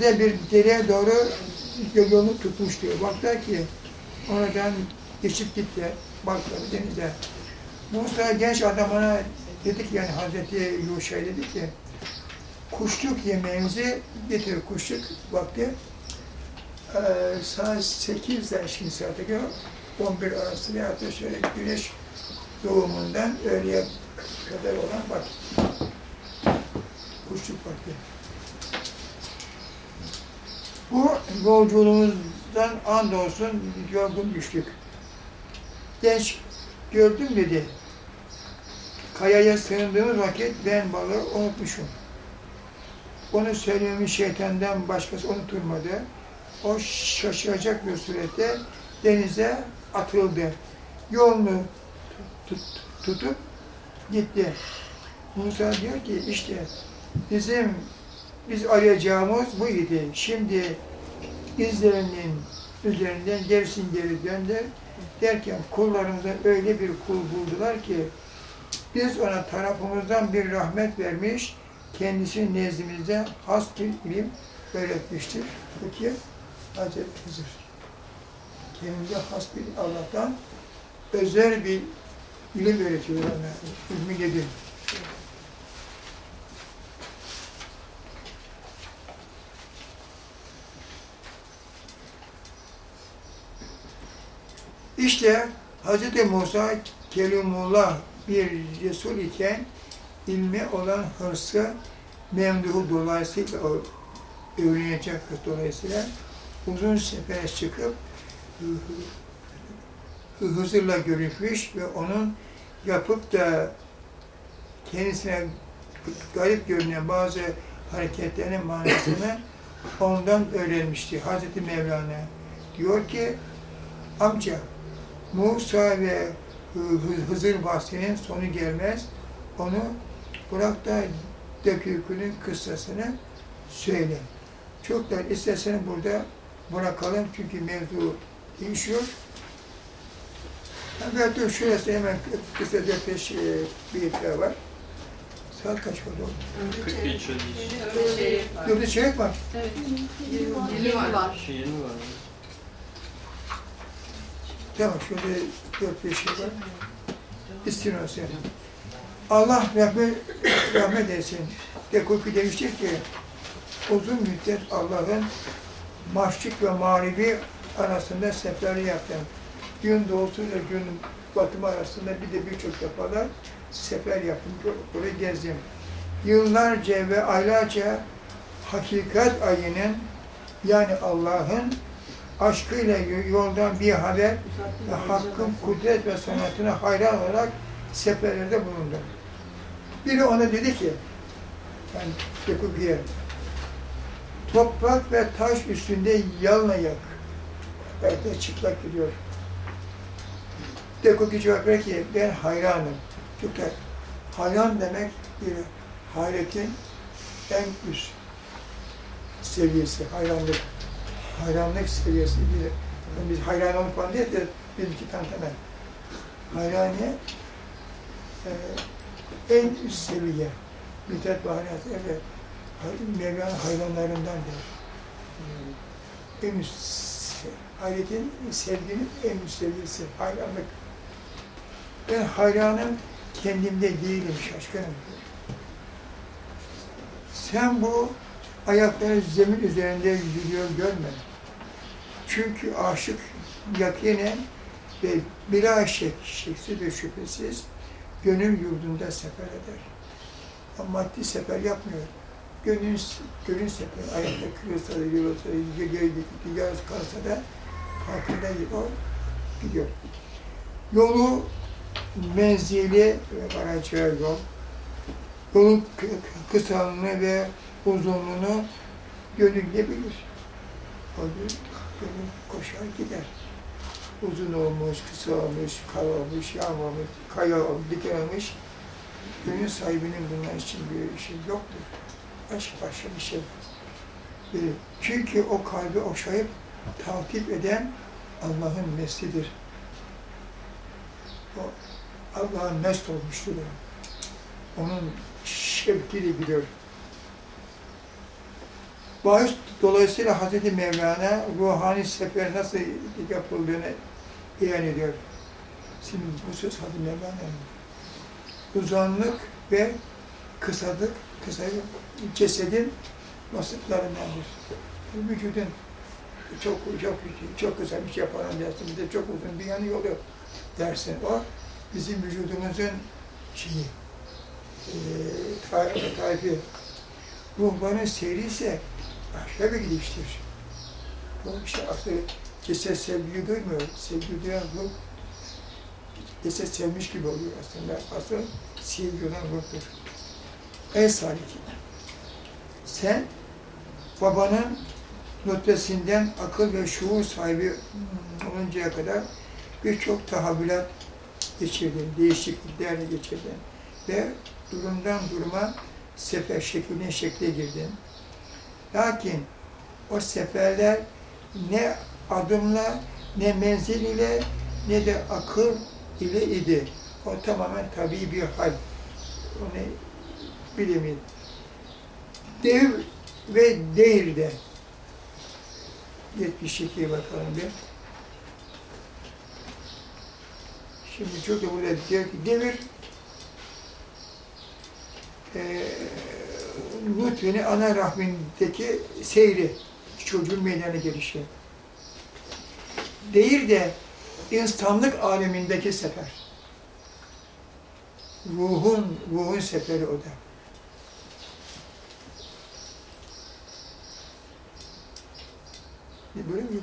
de bir dereye doğru yolunu tutmuş diyor. Baktılar ki oradan geçip gitti. Baktılar denize. Musa genç adam ona dedi ki yani Hazreti Yuşa dedi ki kuşluk yemeğimizi getir kuşluk vakti ee, saat 8'den şimdi saate göre 11 arası veya da şöyle güneş doğumundan öğleye kadar olan vakit. Kuşluk vakti. Bu yolculuğumuzdan andolsun yorgun düştük. Genç gördüm dedi. Kayaya sığındığımız vakit ben balığı unutmuşum. Onu söylememiş şeytandan başkası unutulmadı. O şaşıracak bir surette denize atıldı. Yolunu tut, tutup gitti. Musa diyor ki işte bizim biz arayacağımız bu idi. Şimdi izlerinin üzerinden gerisin geri döndü derken kullarımıza öyle bir kul buldular ki biz ona tarafımızdan bir rahmet vermiş, kendisi nezdimizde has bir ilim öğretmiştir. Bu ki Hazreti Hızır. Kendimize has bir Allah'tan özel bir ilim öğretiyor ona. İlmi? İşte Hz. Musa Kelimullah bir Resul iken ilmi olan hırsı memduhu dolayısıyla öğrenecek dolayısıyla uzun sefere çıkıp Hızır'la görüşmüş ve onun yapıp da kendisine garip görünen bazı hareketlerinin manasını ondan öğrenmişti. Hazreti Mevlana diyor ki amca Musa ve Hızır bahsinin sonu gelmez. Onu bırak da Dökükünün kıssasını söyle. Çok da istersen burada bırakalım çünkü mevzu değişiyor. Ben dur şurası hemen kısa dört beş e, beyitler var. Saat kaç oldu? 43 Yolda çeyrek var. Evet. 20 var. 20 var. Tamam şurada dört beş şey var. İstinası. Allah rahmet, rahmet etsin. Dekuki demiştir ki uzun müddet Allah'ın maşrik ve mağribi arasında seferini yaptım. Gün doğusuyla gün batımı arasında bir de birçok defalar sefer yaptım. Orayı gezdim. Yıllarca ve aylarca hakikat ayının yani Allah'ın aşkıyla yoldan bir haber ve hakkın kudret ve sanatına hayran olarak seferlerde bulundum. Biri ona dedi ki, yani Dekuki'ye, toprak ve taş üstünde yalın yak. Belki çıplak gidiyor. Dekuki cevap verir ki, ben hayranım. Çünkü hayran demek bir hayretin en üst seviyesi, hayranlık. Hayranlık seviyesi bir yani biz hayran olup falan değil de bir iki tantana. Hayraniye e, en üst seviye. Mithat Baharat, evet. Mevlana hayranlarındandır. En üst hayretin, sevginin en üst seviyesi, hayranlık. Ben hayranım, kendimde değilim, şaşkınım. Sen bu ayakları zemin üzerinde yürüyor görme. Çünkü aşık yakinen ve bila şek, şeksiz ve şüphesiz gönül yurdunda sefer eder. Ama maddi sefer yapmıyor. Gönül, gönül sefer, ayakta kırılsa da, yorulsa da, yarısı kalsa da farkında o gidiyor. Yolu, menzili ve varacağı yol, yolun kısalığını ve uzunluğunu gönül ne bilir? Gün gönül koşar gider. Uzun olmuş, kısa olmuş, kar olmuş, yağmamış, kaya olmuş, diken olmuş. Gönül sahibinin bunlar için bir işi yoktur. Başka başka bir şey. Ee, Çünkü o kalbi okşayıp takip eden Allah'ın meslidir. O Allah'ın mest olmuştur. Onun şevkiyle biliyor. Bahis dolayısıyla Hazreti Mevlana ruhani sefer nasıl yapıldığını beyan ediyor. Şimdi bu söz Hazreti Mevlana'nın. Uzanlık ve kısalık, kısa cesedin vasıflarındandır. Vücudun çok çok çok kısa bir şey yapan dersin, bir de çok uzun bir yanı yolu dersin. O bizim vücudumuzun şeyi, e, tarifi. Ruhların seyri ise başka bir gidiştir. Bu işte asıl ceset sevgiyi duymuyor. Sevgi duyan ruh ceset sevmiş gibi oluyor aslında. Asıl sevgi olan ruhtur. Ey Salih, sen babanın nutfesinden akıl ve şuur sahibi oluncaya kadar birçok tahavvülat geçirdin, değişiklikler geçirdin ve durumdan duruma sefer şekline şekle girdin. Lakin o seferler ne adımla, ne menzil ile, ne de akıl ile idi. O tamamen tabii bir hal. Onu bilemeyin. Dev ve değil de 72'ye bakalım bir. Şimdi çok da burada diyor ki devir e, Lütfeni ana rahmindeki seyri, çocuğun meydana gelişi. Değil de insanlık alemindeki sefer. Ruhun, ruhun seferi o da. Böyle mi?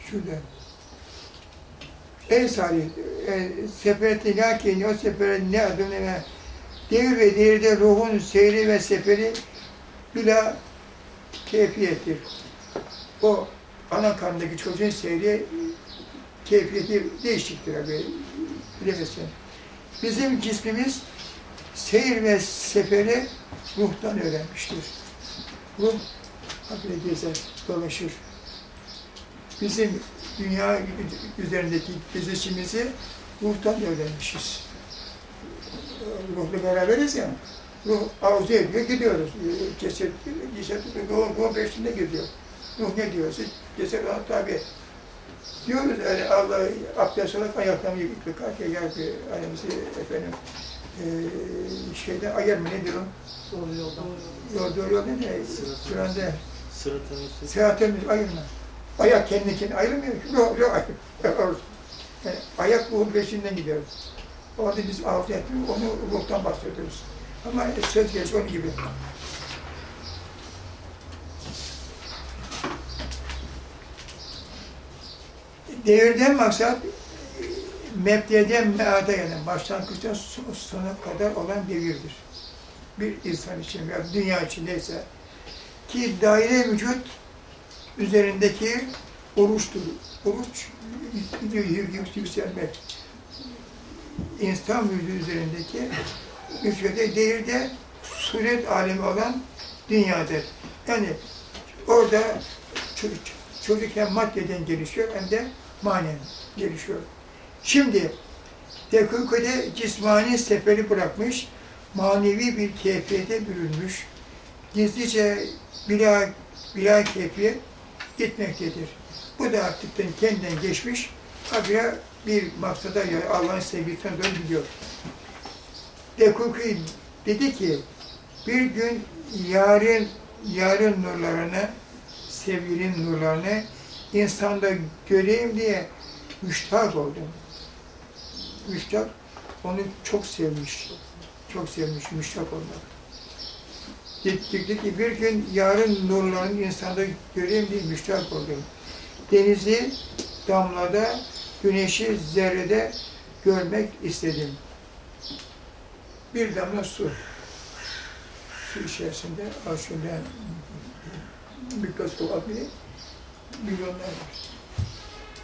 Şurada. Ey Salih, e, seferte lakin o sefere ne adım ne devir ve devirde ruhun seyri ve seferi bila keyfiyettir. O ana karnındaki çocuğun seyri keyfiyeti değişiktir abi. Bilemezsin. Bizim cismimiz seyir ve seferi ruhtan öğrenmiştir. Ruh habire gezer, dolaşır. Bizim dünya üzerindeki gezişimizi ruhtan öğrenmişiz. Ruhla beraberiz ya. Ruh arzu ediyor, gidiyoruz. Ceset, ceset ruh, ruh peşinde gidiyor. Ruh ne diyorsa ceset ona tabi. Diyoruz öyle Allah abdest olarak ayaklarını yıkarken geldi annemizi efendim e, şeyde ayar mı nedir o? Doğru yoldan. Yol doğru yol ne? Sıratın üstü. Seyahatimiz ayırma. Ayak kendi kendine ayrılmıyor. Yok, yok, ayrılmıyor. Yani ayak ruhun peşinden gidiyoruz. Orada biz arzu etmiyoruz, onu ruhtan bahsediyoruz. Ama söz gelişi onun gibi. Devirden maksat mebdeden meada yani başlangıçtan sona kadar olan devirdir. Bir insan için veya dünya için neyse. Ki daire vücut üzerindeki oruçtur. Oruç yükselmek. İnsan vücudu üzerindeki üflede değil de suret alemi olan dünyadır. Yani orada çocuk, hem maddeden gelişiyor hem de manen gelişiyor. Şimdi Dekukede cismani seferi bırakmış, manevi bir keyfiyete bürünmüş, gizlice bila, bila keyfiyet gitmektedir. Bu da artık kendinden geçmiş, habire bir maksada Allah'ın sevgisine doğru gidiyor. Dekuki dedi ki, bir gün yarın, yarın nurlarını, sevginin nurlarını insanda göreyim diye müştak oldum. Müştak, onu çok sevmiş, çok sevmiş, müştak olmak. Dedi ki bir gün yarın nurlarını insanda göreyim diye müştak oldum. Denizi damlada, güneşi zerrede görmek istedim. Bir damla su. Su içerisinde aslında mikroskop abi milyonlar.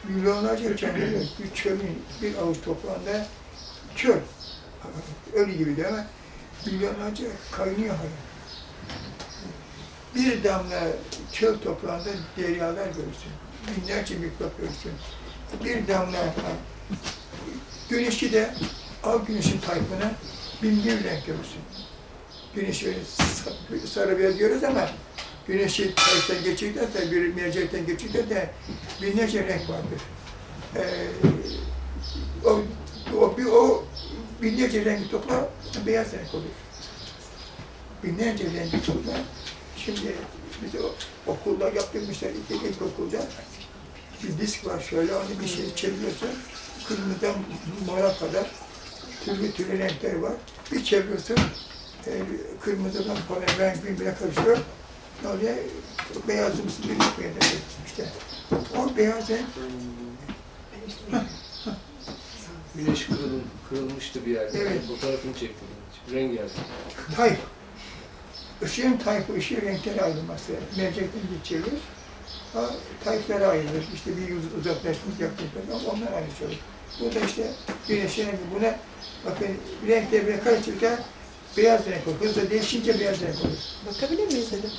Milyonlarca kendini bir çölün bir avuç toprağında çöl. Ölü gibi değil mi? Milyonlarca kaynıyor hala. Bir damla çöl toprağında deryalar görürsün. Binlerce mikrop görürsün. Bir damla güneşi de al güneşin tayfına bin bir renk görürsün. güneş sarı beyaz diyoruz ama güneşi taştan geçirken de bir mercekten geçirken de binlerce renk vardır. Ee, o, o, bir, o binlerce rengi topla beyaz renk olur. Binlerce rengi topla. Şimdi biz okulda yaptırmışlar ilk ilkokulda. Bir disk var şöyle onu bir şey çeviriyorsun. Kırmızıdan mora kadar türlü türlü renkler var. Bir çeviriyorsun e, kırmızıdan falan renk birbirine karışıyor. Ne oluyor? Beyazımsı bir renk meydana geliyor işte. O beyaz renk Güneş kırıl, kırılmıştı bir yerde. Evet. Fotoğrafını çektim. Rengarenk. tayf. Işığın tayfı, ışığı renklere ayrılması. Mercekten geçiyoruz. Ha, tayflara ayrılır. İşte bir yüz uzaklaşmış yaklaşmış ama onlar aynı şey. Bu da işte güneşin rengi. Buna bakın renkler böyle karışırken beyaz renk olur. Hızla değişince beyaz renk olur. Bakabilir miyiz dedim.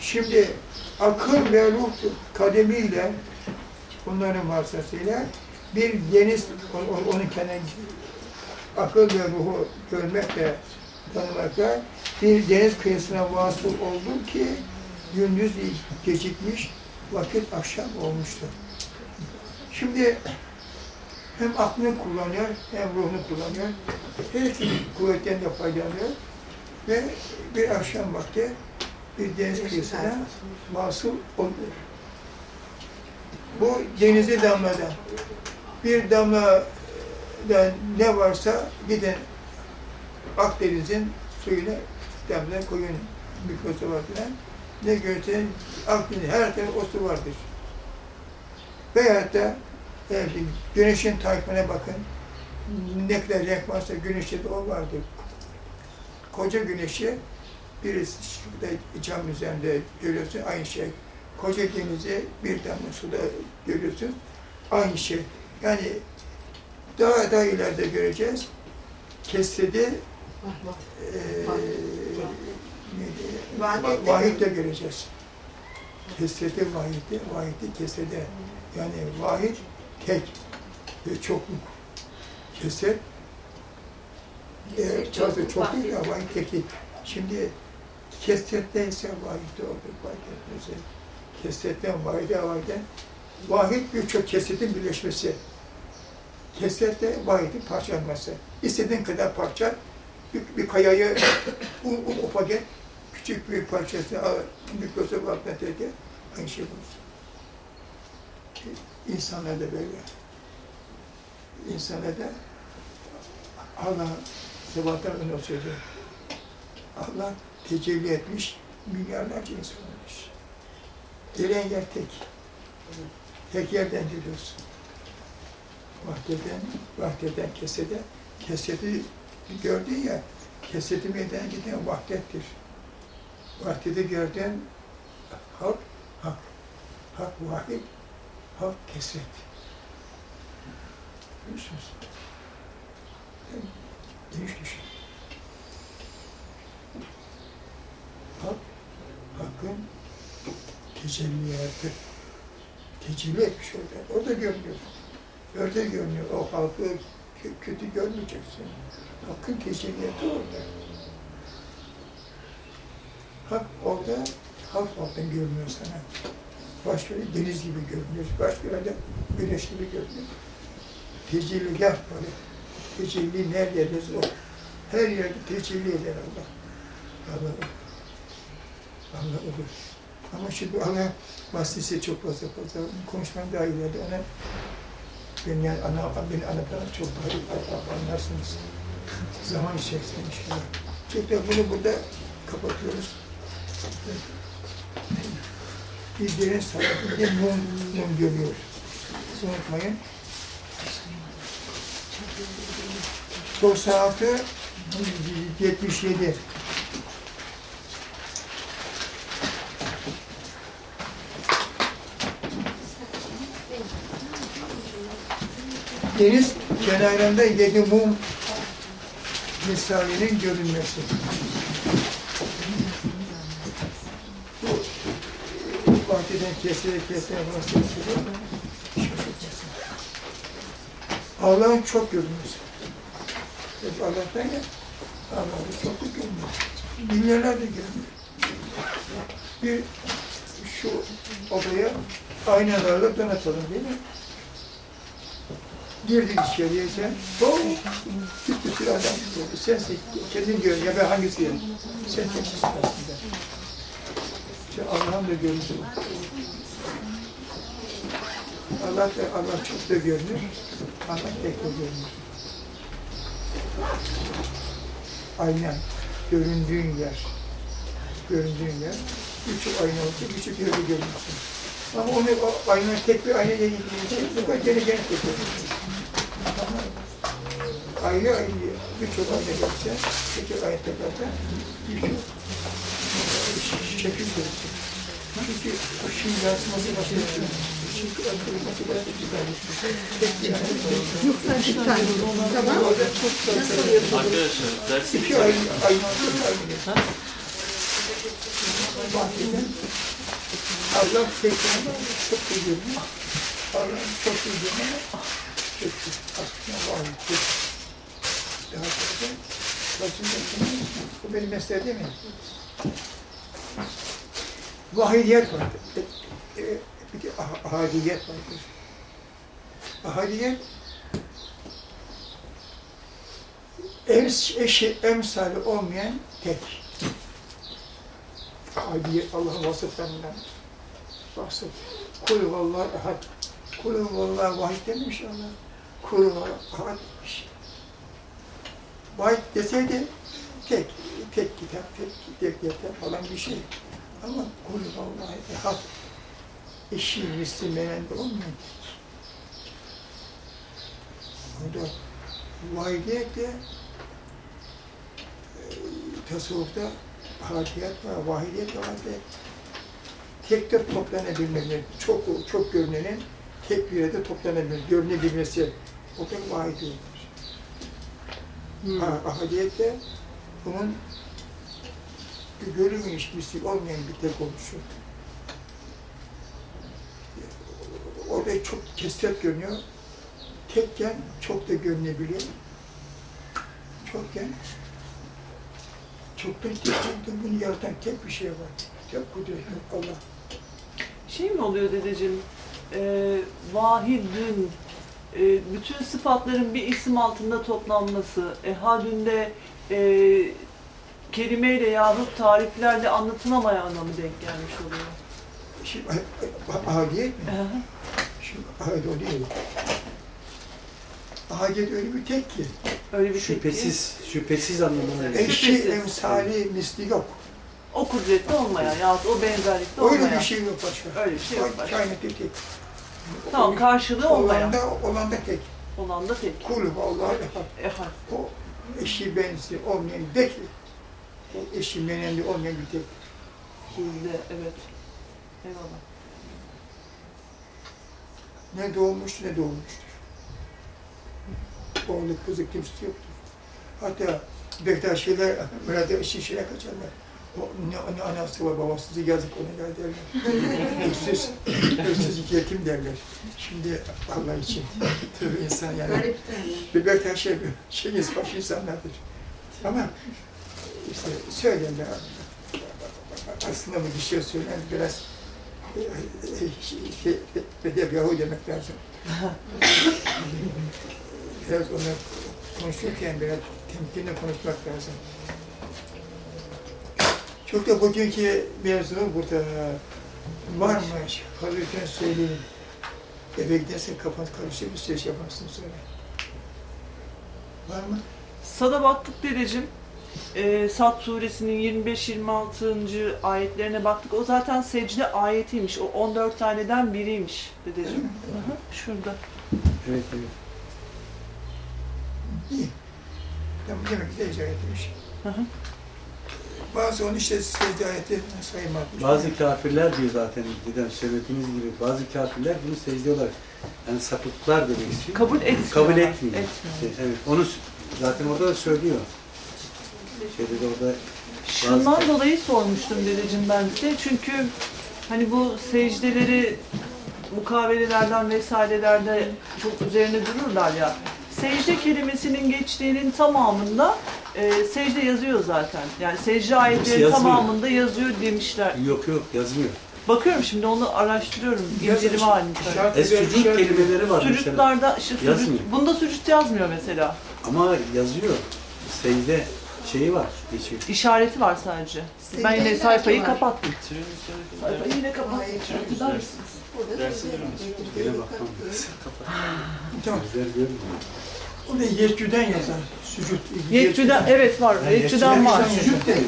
Şimdi akıl ve ruh kademiyle bunların vasıtasıyla bir deniz, onun kendi akıl ve ruhu görmekle, tanımakla bir deniz kıyısına vasıl oldum ki gündüz gecikmiş, vakit akşam olmuştu. Şimdi hem aklını kullanıyor, hem ruhunu kullanıyor. Her iki kuvvetten de faydalanıyor. Ve bir akşam vakti bir deniz kıyısına vasıl oluyor. Bu denizi damladan. Bir damla da ne varsa gidin Akdeniz'in suyuna damla koyun mikrosu var filan. Ne görsen Akdeniz her taraf o su vardır. Veyahut da evet, güneşin takvimine bakın. Ne kadar renk varsa güneşte de o vardır. Koca güneşi birisi şurada cam üzerinde görüyorsun aynı şey. Koca denizi bir damla suda görüyorsun aynı şey. Yani daha daha ileride göreceğiz. Kesredi Va- Vahid de göreceğiz. Kesredi vahidi, vahidi kesrede. Yani vahid tek ve çokluk. Kesret e, çok, çok değil ya vahid tek değil. Şimdi kesretteyse vahid olur, vahid etmezse. Kesretten vahide, vahide. Vahid birçok kesretin birleşmesi. Kesrette vahidin parçalanması. İstediğin kadar parça, bir, bir kayayı un, un ufak et, küçük bir parçasını al, mikroskop altına terk et, aynı şey bulursun. İnsanlar da böyle. İnsanlar da Allah sabahtan onu söylüyor. Allah tecelli etmiş, milyarlarca insan olmuş. Gelen yer tek. Tek yerden geliyorsun. Vahdeden, vahdeden kesede, kesedi gördün ya, kesedi meydana giden vahdettir. Vahdede gördüğün hak, hak. Hak vahid, hak kesret. Görüyorsunuz? Geniş düşün. Hak, hakkın tecelliyatı. Tecelli etmiş orada. Orada görünüyor. Orada görünüyor. O halkı kö- kötü görmeyeceksin. Hakkın tecelliyatı orada. Hak orada, halk oradan görünüyor sana. Başka bir deniz gibi görünüyor. Başka yerde güneş gibi görünüyor. Tecelligah böyle. Tecelli nerede o. Her yerde tecelli eder Allah. Allah olur. Allah. Ama şimdi Allah bahsisi çok fazla fazla. Konuşmam daha ileride ona ben yani ana, beni anlatan çok daha iyi anlarsınız. Zaman içerisinde inşallah. Da bunu burada kapatıyoruz. Bir sanatı, bir mum, mum görüyor. Unutmayın. 96 77 Deniz kenarında yedi mum misalinin görünmesi. Bu bahçede eskiden kesile kesile bahsediyor. Allah'ın çok görünmesi. Hep Allah'tan ya. Allah'ın çok da görünüyor. Milyarlarca görünüyor. Bir şu odaya aynalarla donatalım değil mi? Girdik içeriye sen, oh, bir sürü adam çıkıyordu. Sen kendin gör, ya ben hangisi yerim? Sen kendin aslında. İşte Allah'ın da görüntü. Allah da, Allah çok da görünür, Allah tek de görünür. Aynen, göründüğün yer, göründüğün yer, birçok ayna olsa birçok yerde görünsün. Ama onu o ayna tek bir ayna değil, bu kadar gene gene tek görünsün. Ayrı birçok ayna görse, birçok ayna tekrarda birçok şekil görürsün. Çünkü ışığın yansıması başka bir şey. Işık akılması başka bir şey. Yoksa ışık kaybolu. Tamam. Nasıl yapılır? Arkadaşlar ders İki ay, aynı görürsün. Bahçeden Allah tekrar çok iyi görünüyor. Allah çok iyi görünüyor. Çok iyi. Aslında var. Çok başında bu benim mesleğim değil mi? Vahidiyet var. E, e, Bir de ah- ahadiyet vardır. Ahadiyet ems, eşi, emsali olmayan tek. Ahadiyet Allah'ın vasıflarından. Vasıf. Kul vallahi ahad. Kul vallahi vahid demiş Allah. Kul vallahi ahad demiş. Vahid deseydi tek, tek kitap, tek, tek falan bir şey. Ama kul vallahi ehad. Eşi misli menende olmayan tek. Burada vahidiyet de e, tasavvufta hakiyet var, vahidiyet var ve tek de toplanabilmenin, çok çok görünenin tek bir yerde toplanabilmesi, görünebilmesi, o da vahidiyettir. Hmm. Ha, ahadiyette bunun bir görünmemiş misli olmayan bir tek oluşu. Orada çok kesret görünüyor. Tekken çok da görünebiliyor. Çokken çoktan tekken bunu yaratan tek bir şey var. Tek kudret yok Allah. Şey mi oluyor dedeciğim? Ee, vahidün, e, bütün sıfatların bir isim altında toplanması, ehadünde e, kelimeyle yahut tariflerle anlatılamayana mı denk gelmiş oluyor? Şimdi ah- ahadiyet mi? Hı. Şimdi ahadiyet o değil. Ahadiyet öyle bir tek ki. Öyle bir şey ki, Şüphesiz, şüphesiz anlamına geliyor. Eşi Şüphesiz. emsali misli yok. o kudretli olmayan yahut o benzerlikte Öyle olmayan. bir şey yok başka. Öyle bir şey yok başka. Kainatta tek. Tamam karşılığı olmayan. Olan da, olan da tek. Olan da tek. Kul Allah'a ehad. Ehad. O eşi benzi olmayan tek. O eşi menendi olmayan bir tek. Bizde evet. Eyvallah. Ne doğmuştur ne doğmuştur. Oğlu kızı kimsesi yoktur. Hatta Bektaşiler burada şişire kaçarlar. O ne, ne anası var babası yazık ona ya derler. Öksüz, öksüz iki yetim derler. Şimdi Allah için tabii insan yani. Bir Bektaşi bir şeyiz baş insanlardır. Ama işte söylerler. Aslında bu bir şey söyler biraz e, e, şey, yahu demek lazım. biraz onlar konuşurken biraz temkinle konuşmak lazım. Çok da bugünkü mevzu burada var mı? Kalırken söyleyin. Eve gidersen kafan karışır bir şey yaparsın sonra. Var mı? Sada baktık dedeciğim. Ee, Sad suresinin 25-26. ayetlerine baktık. O zaten secde ayetiymiş. O 14 taneden biriymiş dedeciğim. Hı, Şurada. Evet, evet. İyi. Tamam, demek ki de icra etmiş. Hı hı. Bazı onu işte secde saymamış. Bazı kafirler diyor zaten dedem söylediğiniz gibi bazı kafirler bunu secde olarak yani sapıklar demek istiyor. Kabul etmiyor. Kabul etmiyor. Etmiyor. Evet, onu zaten orada da söylüyor. Şeyde de orada Şundan dolayı sormuştum dedeciğim ben size. Çünkü hani bu secdeleri mukavelelerden vesairelerde çok üzerine dururlar ya. Secde kelimesinin geçtiğinin tamamında e, secde yazıyor zaten. Yani secde ayetlerin yazmıyor. tamamında yazıyor demişler. Yok yok yazmıyor. Bakıyorum şimdi onu araştırıyorum. İnceleme halinde. E, sucuk kelimeleri var mesela. Sucuklarda işte sucuk, Yazmıyor. bunda sucuk yazmıyor mesela. Ama yazıyor. Secde şeyi var. Geçiyor. İşareti var sadece. Secde ben yine sayfayı kapattım. Sayfayı yine kapattım. Mısınız? Burada Yine bakmam. Tamam. O da yetçüden yazar. Sucuk. Yetçüden, evet var. Yani var. Değil.